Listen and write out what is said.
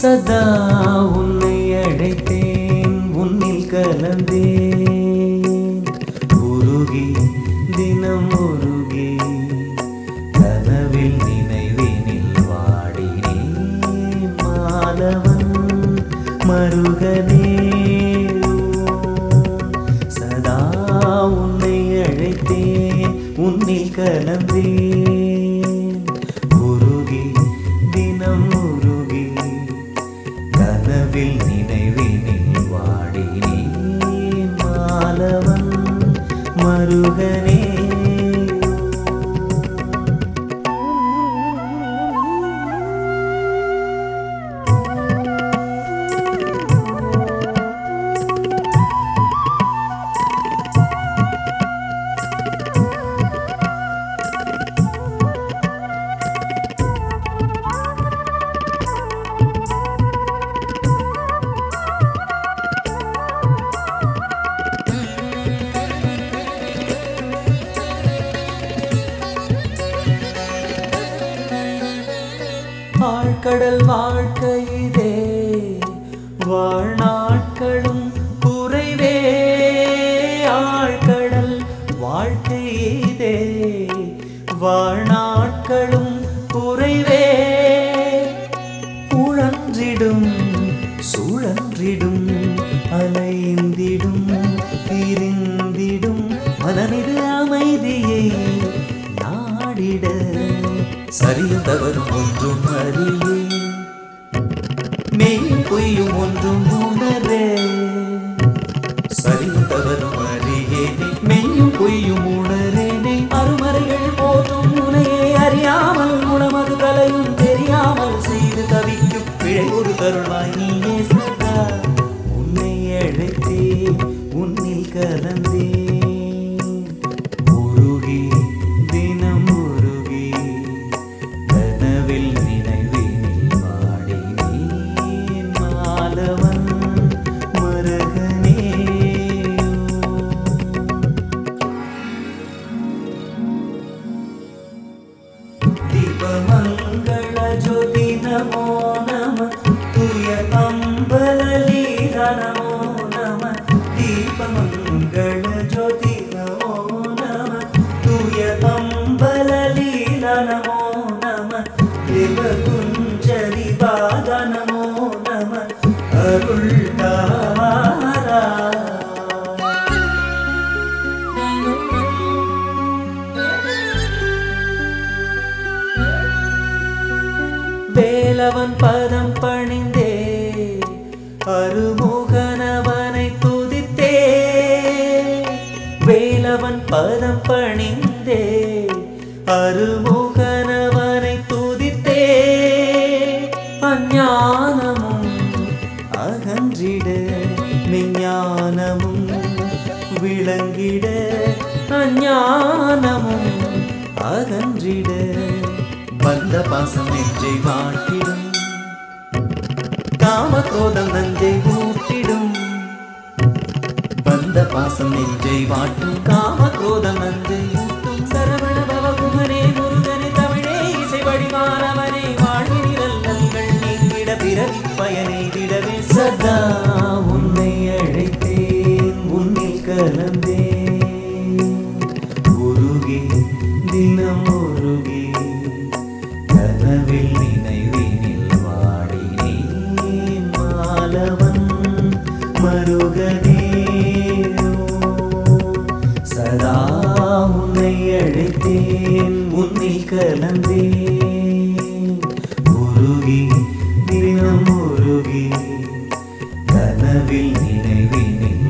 சதா உன்னை அழைத்தேன் உன்னில் கலந்தேன். உருகி தினம் உருகி கனவில் நினைவினில் வாடினே மாலவன் மருகனே. சதா உன்னை அழைத்தேன் உன்னில் கலந்தேன். கனவில் நினைவினில் வாடினே மாலவன் மருகனே. கடல் வாழ்க்கையிதே வாழ்நாட்களும் குறைவே. ஆழ்கடல் வாழ்க்கையிதே வாழ்நாட்களும் குறைவே. உழன்றிடும் சுழன்றிடும் அலைந்திடும் திரிந்திடும் மனமிது அமைதியை நாடிட. சரியும் தவறும் ஒன்றும் அறியே மெய் பொய்யும் ஒன்றும் உணரே. சரியும் தவறும் அறியேனே மெய்யும் பொய்யும் உணரேனே அருமறைகள் போதும் உனையே அறியாமல் உணமது கலையும் தெரியாமல் செய்து தவிக்கும் பிழை ஒரு தருணாய் நீயே சதா உன்னை அழைத்தே உன்னில் கலந்தேன் வேலவன் பதம் பணிந்தே அருமுகனவனை துதித்தே. வேலவன் பதம் பணிந்தே அருமுகனவனை துதித்தே. அஞ்ஞானமும் அகன்றிட மெஞ்ஞானமும் விளங்கிட. அஞ்ஞானமும் அகன்றிட. வந்த பாசம் நெஞ்சை வாட்டிடும். காம கோதம் நஞ்சை ஊட்டிடும். வந்த பாசம் நெஞ்சை வாட்டும். காம கோதம் நஞ்சை ஊட்டும். சரவண பவகுமனே முருகனே தமிழே இசை வடிவானவனே வாழ்வினில் நல்கள் நீங்கிட பிறவி பயனை அருகதேயோ சதா உன்னை அழைத்தேன் உன்னில் கலந்தேன். உருகி தினம் உருகி கனவில் நினைவினில்